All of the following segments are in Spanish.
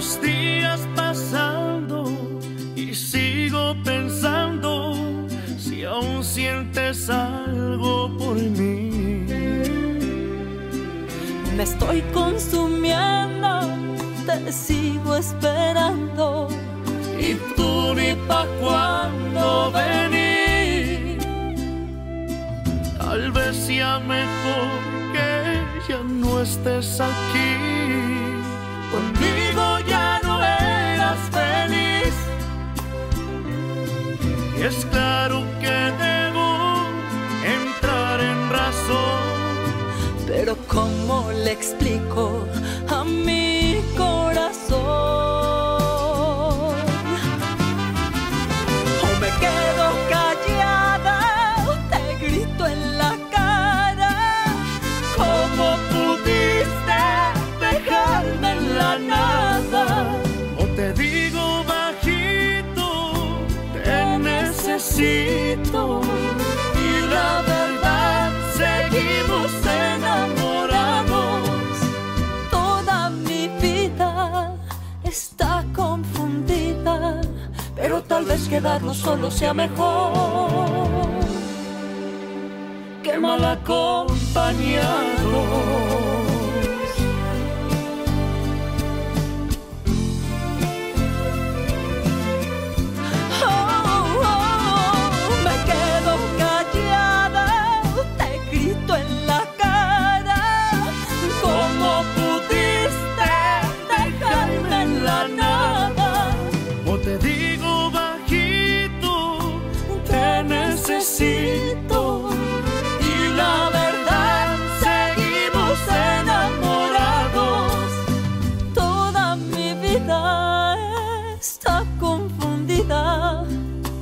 Los días pasando y sigo pensando si aún sientes algo por mí. Me estoy consumiendo, te sigo esperando. Y tú ni pa' cuando venir. Tal vez sea mejor que ya no estés aquí. Es claro que debo entrar en razón. Pero ¿cómo le explico a mi Y la verdad, seguimos enamorados. Toda mi vida está confundida, pero tal vez quedarnos solos sea mejor Qué mal acompañados.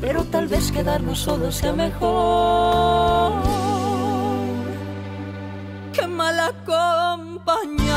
Pero tal vez quedarnos solos sea mejor. Qué mal acompañado.